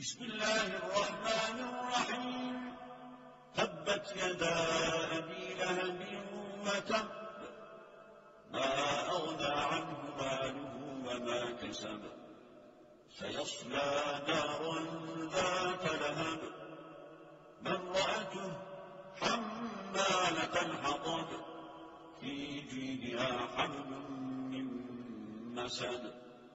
بسم الله الرحمن الرحيم. تبت يدا أبي لهب وتب. ما أغنى عنه ماله وما كسب. سيصلى نارا ذات لهب. من رأته حمالة الحطب. في جيدها حبل من مسد.